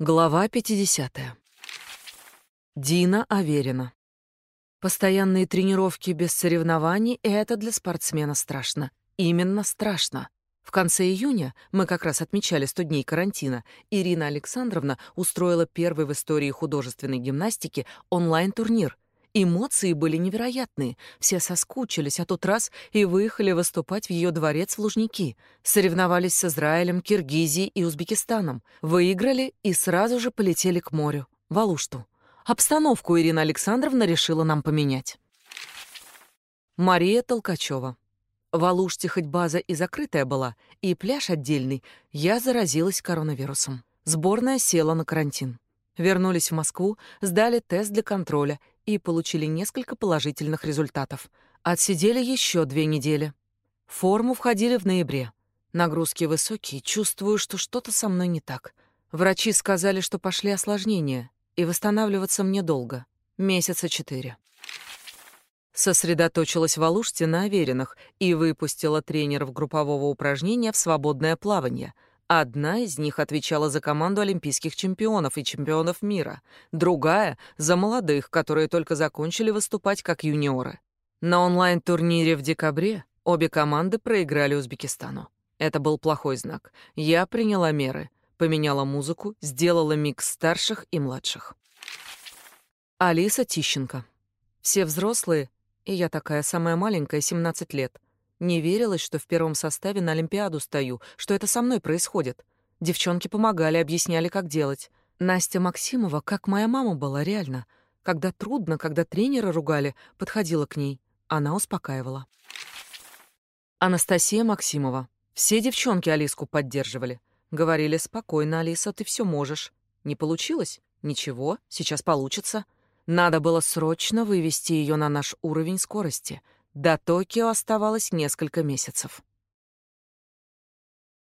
Глава 50. Дина Аверина. Постоянные тренировки без соревнований — это для спортсмена страшно. Именно страшно. В конце июня, мы как раз отмечали 100 дней карантина, Ирина Александровна устроила первый в истории художественной гимнастики онлайн-турнир — Эмоции были невероятные. Все соскучились, а тут раз и выехали выступать в ее дворец в Лужники. Соревновались с Израилем, Киргизией и Узбекистаном. Выиграли и сразу же полетели к морю, в Алушту. Обстановку Ирина Александровна решила нам поменять. Мария Толкачева. В Алуште хоть база и закрытая была, и пляж отдельный, я заразилась коронавирусом. Сборная села на карантин. Вернулись в Москву, сдали тест для контроля и получили несколько положительных результатов. Отсидели еще две недели. Форму входили в ноябре. Нагрузки высокие, чувствую, что что-то со мной не так. Врачи сказали, что пошли осложнения, и восстанавливаться мне долго. Месяца четыре. Сосредоточилась в Алуште на Аверинах и выпустила тренеров группового упражнения в свободное плавание — Одна из них отвечала за команду олимпийских чемпионов и чемпионов мира, другая — за молодых, которые только закончили выступать как юниоры. На онлайн-турнире в декабре обе команды проиграли Узбекистану. Это был плохой знак. Я приняла меры, поменяла музыку, сделала микс старших и младших. Алиса Тищенко. Все взрослые, и я такая самая маленькая, 17 лет. Не верилось, что в первом составе на Олимпиаду стою, что это со мной происходит. Девчонки помогали, объясняли, как делать. Настя Максимова, как моя мама была, реально. Когда трудно, когда тренера ругали, подходила к ней. Она успокаивала. Анастасия Максимова. Все девчонки Алиску поддерживали. Говорили, спокойно, Алиса, ты все можешь. Не получилось? Ничего, сейчас получится. Надо было срочно вывести ее на наш уровень скорости — до Токио оставалось несколько месяцев.